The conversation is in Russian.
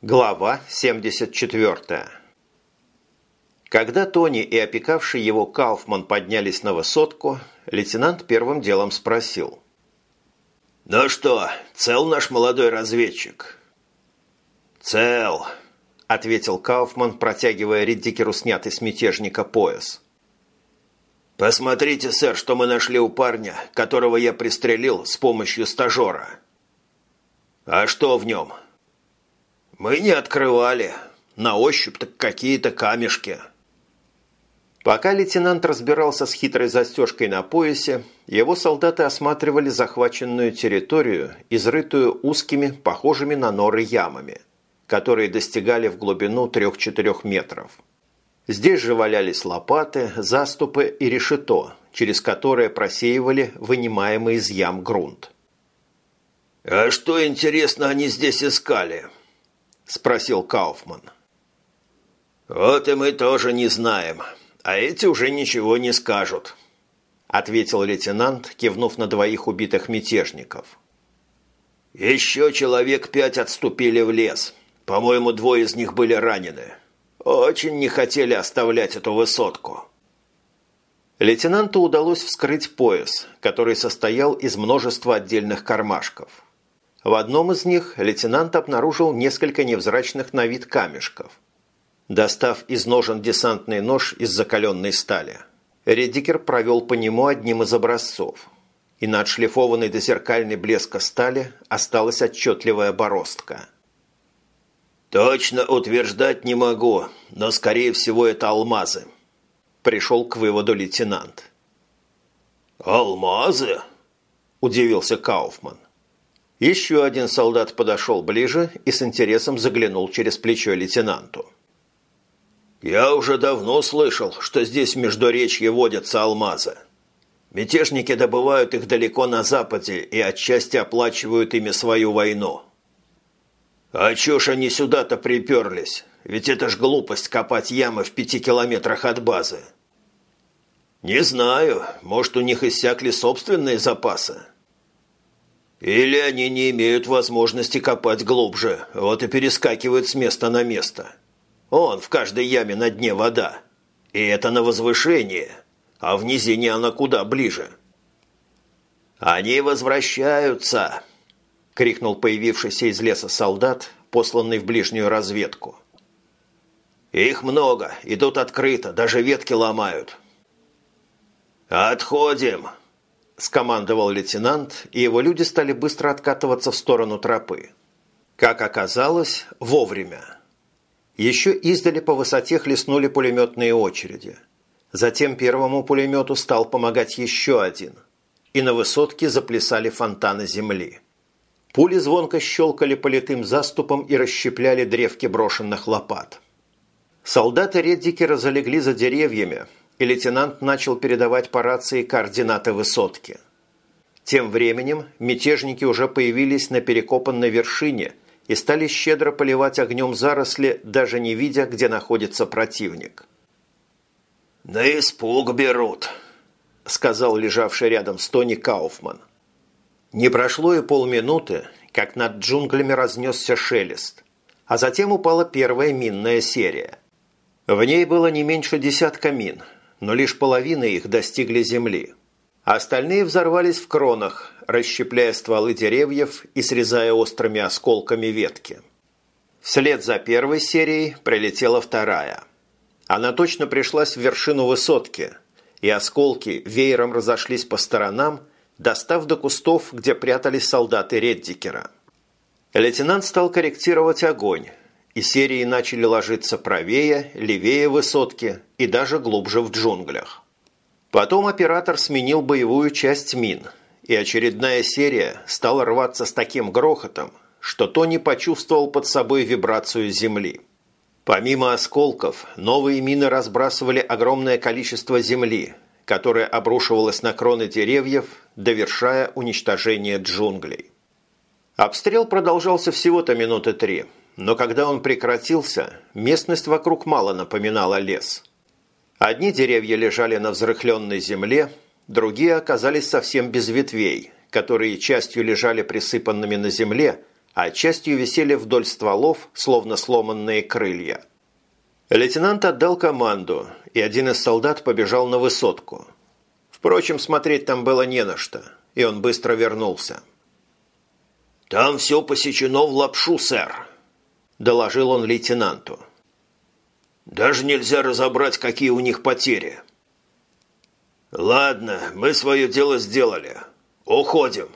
Глава 74 Когда Тони и опекавший его Кауфман поднялись на высотку, лейтенант первым делом спросил. «Ну что, цел наш молодой разведчик?» «Цел», – ответил Кауфман, протягивая Риддикеру снятый с мятежника пояс. «Посмотрите, сэр, что мы нашли у парня, которого я пристрелил с помощью стажера». «А что в нем?» «Мы не открывали. На ощупь так какие-то камешки». Пока лейтенант разбирался с хитрой застежкой на поясе, его солдаты осматривали захваченную территорию, изрытую узкими, похожими на норы ямами, которые достигали в глубину 3-4 метров. Здесь же валялись лопаты, заступы и решето, через которые просеивали вынимаемый из ям грунт. «А что, интересно, они здесь искали?» – спросил Кауфман. «Вот и мы тоже не знаем, а эти уже ничего не скажут», – ответил лейтенант, кивнув на двоих убитых мятежников. «Еще человек пять отступили в лес. По-моему, двое из них были ранены. Очень не хотели оставлять эту высотку». Лейтенанту удалось вскрыть пояс, который состоял из множества отдельных кармашков – в одном из них лейтенант обнаружил несколько невзрачных на вид камешков. Достав из ножен десантный нож из закаленной стали, Редикер провел по нему одним из образцов. И на отшлифованной до зеркальной блеска стали осталась отчетливая бороздка. «Точно утверждать не могу, но, скорее всего, это алмазы», – пришел к выводу лейтенант. «Алмазы?» – удивился Кауфман. Еще один солдат подошел ближе и с интересом заглянул через плечо лейтенанту. «Я уже давно слышал, что здесь в Междуречье водятся алмазы. Мятежники добывают их далеко на западе и отчасти оплачивают ими свою войну. А чё ж они сюда-то приперлись? Ведь это ж глупость копать ямы в пяти километрах от базы». «Не знаю, может, у них иссякли собственные запасы». Или они не имеют возможности копать глубже, вот и перескакивают с места на место. Он в каждой яме на дне вода. И это на возвышение, а в низине она куда ближе. «Они возвращаются!» – крикнул появившийся из леса солдат, посланный в ближнюю разведку. «Их много, идут открыто, даже ветки ломают». «Отходим!» – скомандовал лейтенант, и его люди стали быстро откатываться в сторону тропы. Как оказалось, вовремя. Еще издали по высоте хлестнули пулеметные очереди. Затем первому пулемету стал помогать еще один. И на высотке заплясали фонтаны земли. Пули звонко щелкали по литым заступам и расщепляли древки брошенных лопат. Солдаты Реддикера залегли за деревьями, и лейтенант начал передавать по рации координаты высотки. Тем временем мятежники уже появились на перекопанной вершине и стали щедро поливать огнем заросли, даже не видя, где находится противник. «На испуг берут», – сказал лежавший рядом с Тони Кауфман. Не прошло и полминуты, как над джунглями разнесся шелест, а затем упала первая минная серия. В ней было не меньше десятка мин – но лишь половина их достигли земли. Остальные взорвались в кронах, расщепляя стволы деревьев и срезая острыми осколками ветки. Вслед за первой серией прилетела вторая. Она точно пришлась в вершину высотки, и осколки веером разошлись по сторонам, достав до кустов, где прятались солдаты Реддикера. Лейтенант стал корректировать огонь, и серии начали ложиться правее, левее высотки и даже глубже в джунглях. Потом оператор сменил боевую часть мин, и очередная серия стала рваться с таким грохотом, что Тони почувствовал под собой вибрацию земли. Помимо осколков, новые мины разбрасывали огромное количество земли, которое обрушивалось на кроны деревьев, довершая уничтожение джунглей. Обстрел продолжался всего-то минуты три – но когда он прекратился, местность вокруг мало напоминала лес. Одни деревья лежали на взрыхленной земле, другие оказались совсем без ветвей, которые частью лежали присыпанными на земле, а частью висели вдоль стволов, словно сломанные крылья. Лейтенант отдал команду, и один из солдат побежал на высотку. Впрочем, смотреть там было не на что, и он быстро вернулся. «Там все посечено в лапшу, сэр», – доложил он лейтенанту. «Даже нельзя разобрать, какие у них потери». «Ладно, мы свое дело сделали. Уходим».